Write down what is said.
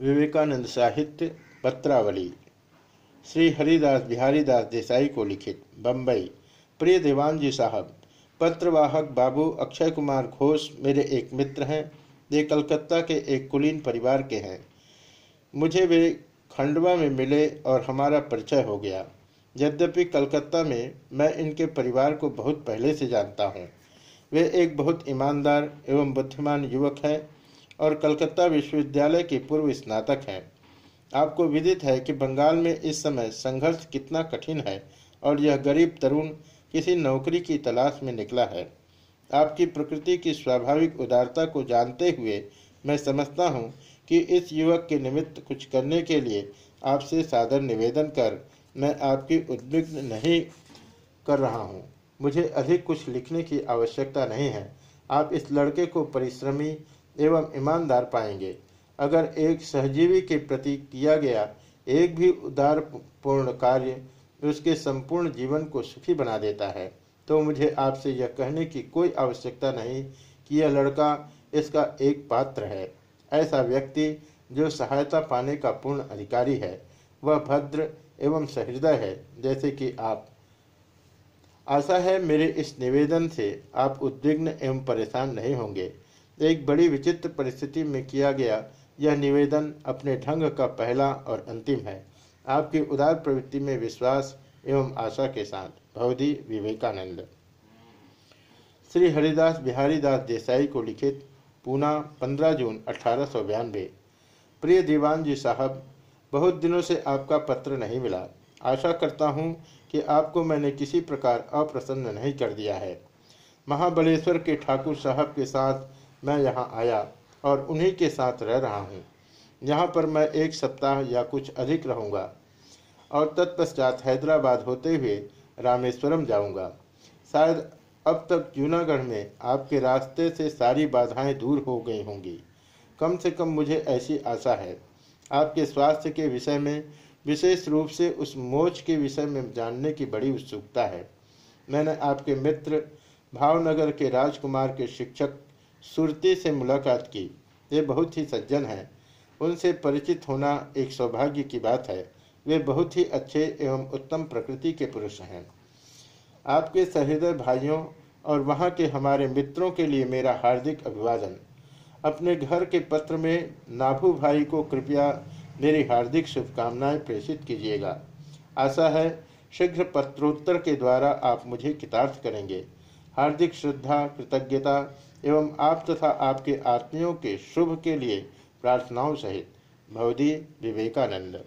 विवेकानंद साहित्य, पत्रावली। श्री हरिदास बिहारी दास देसाई को लिखित बम्बई प्रिय देवान जी साहब, पत्रवाहक बाबू अक्षय कुमार घोष मेरे एक मित्र हैं। वे कलकत्ता के एक कुलीन परिवार के हैं। मुझे वे खंडवा में मिले और हमारा परिचय हो गया। यद्यपि कलकत्ता में मैं इनके परिवार को बहुत पहले से जानता हूँ। वे एक बहुत ईमानदार एवं बुद्धिमान युवक हैं। और कलकत्ता विश्वविद्यालय के पूर्व स्नातक हैं। आपको विदित है कि बंगाल में इस समय संघर्ष कितना कठिन है और यह गरीब तरुण किसी नौकरी की तलाश में निकला है। आपकी प्रकृति की स्वाभाविक उदारता को जानते हुए मैं समझता हूँ कि इस युवक के निमित्त कुछ करने के लिए आपसे सादर निवेदन कर मैं आपकी उद्विग्न नहीं कर रहा हूँ। मुझे अधिक कुछ लिखने की आवश्यकता नहीं है। आप इस लड़के को परिश्रमी एवं ईमानदार पाएँगे। अगर एक सहजीवी के प्रति किया गया एक भी उदार पूर्ण कार्य उसके संपूर्ण जीवन को सुखी बना देता है तो मुझे आपसे यह कहने की कोई आवश्यकता नहीं कि यह लड़का इसका एक पात्र है। ऐसा व्यक्ति जो सहायता पाने का पूर्ण अधिकारी है, वह भद्र एवं सहृदय है, जैसे कि आप। आशा है मेरे इस निवेदन से आप उद्विग्न एवं परेशान नहीं होंगे। एक बड़ी विचित्र परिस्थिति में किया गया। यह निवेदन अपने ढंग का पहला और अंतिम है। आपकी उदार प्रवृत्ति में विश्वास एवं आशा के साथ। भवदी विवेकानंद। श्री हरिदास बिहारी दास देसाई को लिखित पूना 15 जून अठारह प्रिय दीवान जी साहब, बहुत दिनों से आपका पत्र नहीं मिला। आशा करता हूँ कि आपको मैंने किसी प्रकार अप्रसन्न नहीं कर दिया है। महाबलेश्वर के ठाकुर साहब के साथ मैं यहाँ आया और उन्हीं के साथ रह रहा हूँ। यहाँ पर मैं एक सप्ताह या कुछ अधिक रहूँगा और तत्पश्चात हैदराबाद होते हुए रामेश्वरम जाऊँगा। शायद अब तक जूनागढ़ में आपके रास्ते से सारी बाधाएँ दूर हो गई होंगी। कम से कम मुझे ऐसी आशा है। आपके स्वास्थ्य के विषय में, विशेष रूप से उस मोच के विषय में जानने की बड़ी उत्सुकता है। मैंने आपके मित्र, भावनगर के राजकुमार के शिक्षक सुरती से मुलाकात की। वे बहुत ही सज्जन हैं। उनसे परिचित होना एक सौभाग्य की बात है। वे बहुत ही अच्छे एवं उत्तम प्रकृति के पुरुष हैं। आपके सहृदय भाइयों और वहाँ के हमारे मित्रों के लिए मेरा हार्दिक अभिवादन। अपने घर के पत्र में नाभू भाई को कृपया मेरी हार्दिक शुभकामनाएँ प्रेषित कीजिएगा। आशा है शीघ्र पत्रोत्तर के द्वारा आप मुझे कितार्थ करेंगे। हार्दिक श्रद्धा, कृतज्ञता एवं आप तथा आपके आत्मियों के शुभ के लिए प्रार्थनाओं सहित। भवदी विवेकानंद।